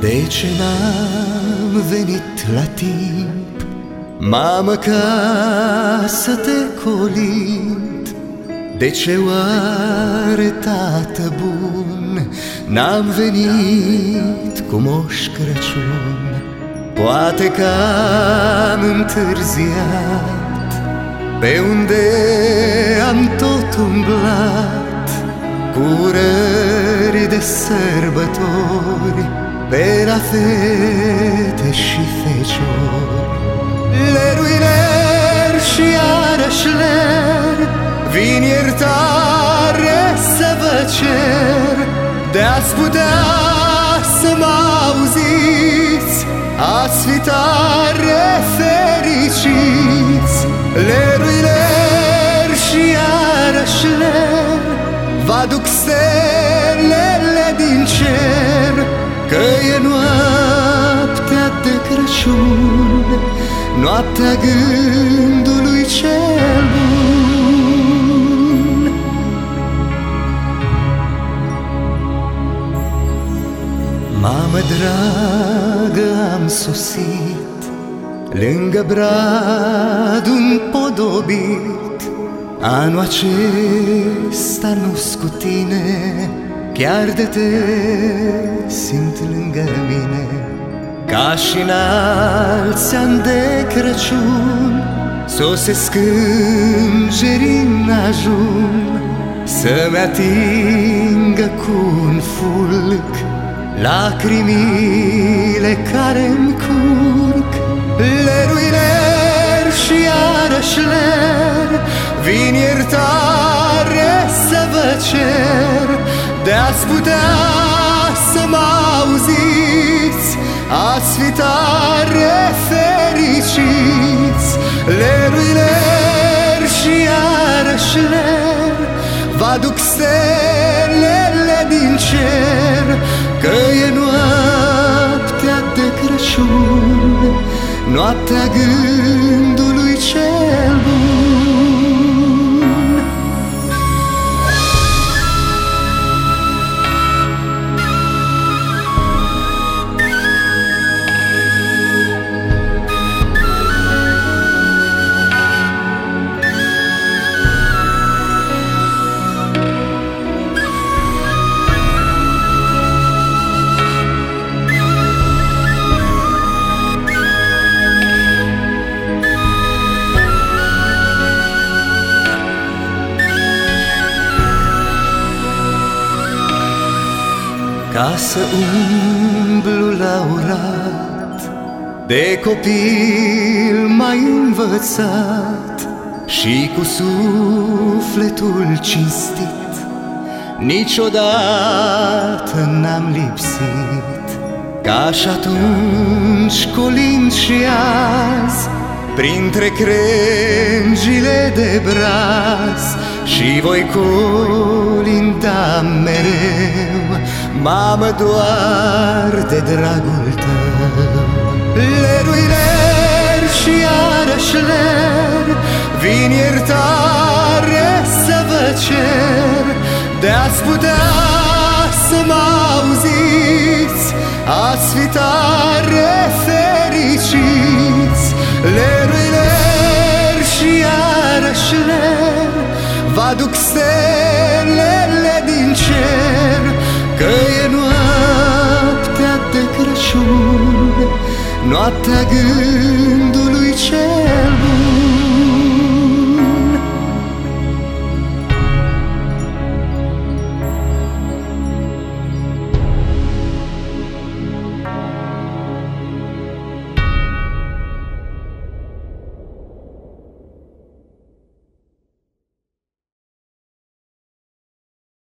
De ce n-am venit la timp, Mamă, ca să te colint? De ce oare, tată bun, N-am venit cu moș Crăciun? Poate că am întârziat Pe unde am tot umblat Cu urări de sărbători Pe la fete și feciori Lerui ler și iarăși ler Vin iertare să vă cer. De-ați putea să mă auziți. Ați fi tare fericiți. Lerui ler și iarăși ler Vă aduc stelele Noaptea gândului cel bun. Mamă dragă, am sosit Lângă brad un podobit. Anul acesta nu-s cu tine Chiar de te simt lângă mine Ca și în alți ani de Crăciun Sosesc îngerii în ajun Să-mi atingă cu un fulg Lacrimile care-mi curg. Lerui ler și iarăși ler Vin iertare să vă cer. De-ați putea să mă auziți Ați fi tare fericiți Lerui ler și iarăși ler Vă aduc stelele din cer Că e noaptea de Crăciun. Noaptea gândului Ca să umblu la urat De copil mai învățat. Și cu sufletul cinstit Niciodată n-am lipsit. Ca și atunci colind și azi Printre crengile de braz. Și voi colinda mereu Mamă, doar de dragul tău. Lerui ler și iarăși ler Vin iertare să vă cer. De-ați putea să mă auziți Ați fi tare fericiți. Lerui ler și iarăși ler Vă aduc noaptea de Crăciun Noaptea gândului cel